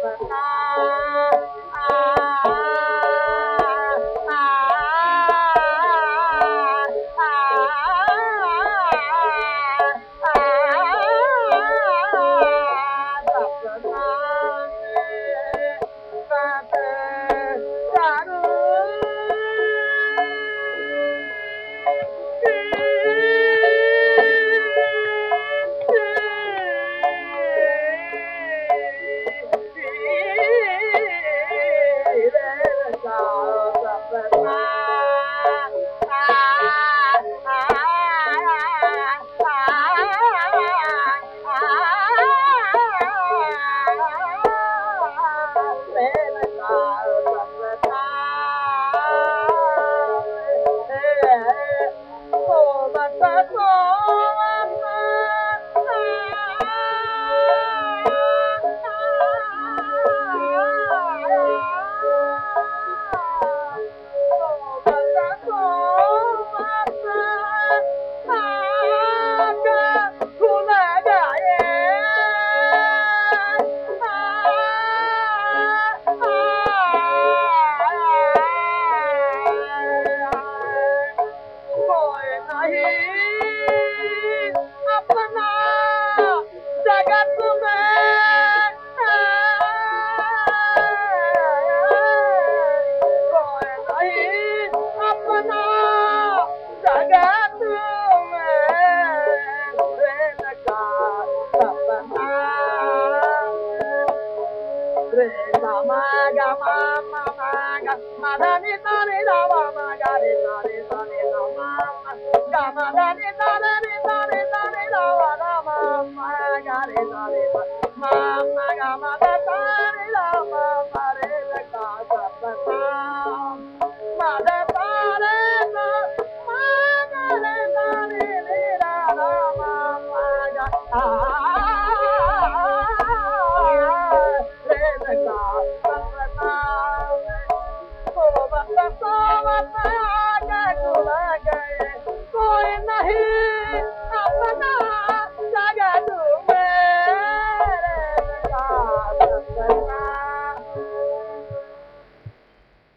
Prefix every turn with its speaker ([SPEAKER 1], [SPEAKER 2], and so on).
[SPEAKER 1] 分开 papá. maga mama maga madani tare da maga re tare tare da mama ga madani tare